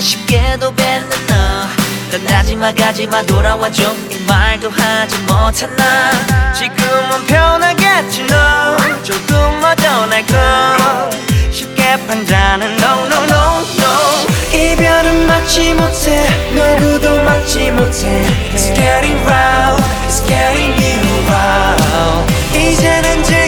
쉽게도 뱉는 너. 떠나지마 가지마 돌아와줘. 이 말도 하지 못한 나. 지금은 편하겠지 너 조금만 더날걸. 쉽게 판단은 no no no no. 이별은 막지 못해. 누구도 막지 못해. It's getting round It's getting you round 이제는 즐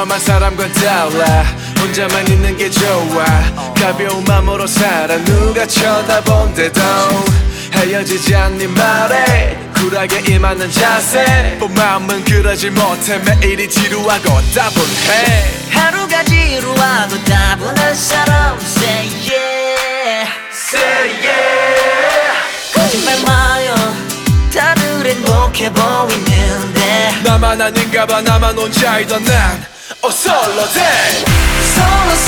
평범한 사람과 달라. 혼자만 있는 게 좋아. 가벼운 마음으로 살아. 누가 쳐다본대도 헤어지지 않는 말에 쿨하게 임하는 자세. 본 마음은 그러지 못해. 매일이 지루하고 따분해. 하루가 지루하고 따분한 사람 Say yeah. Say yeah. 거짓말 마요. 다들 행복해 보이는데. 나만 아닌가 봐. 나만 혼자이던 난 o solo te. Solo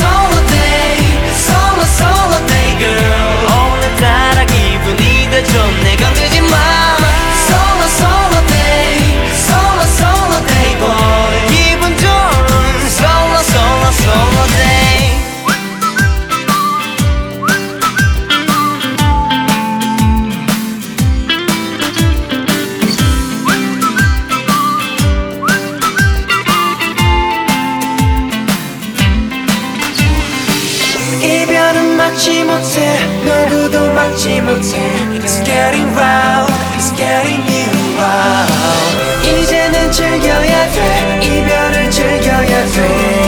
이별은 막지 못해 누구도 막지 못해 It's getting round, it's getting you round 이제는 즐겨야 돼 이별을 즐겨야 돼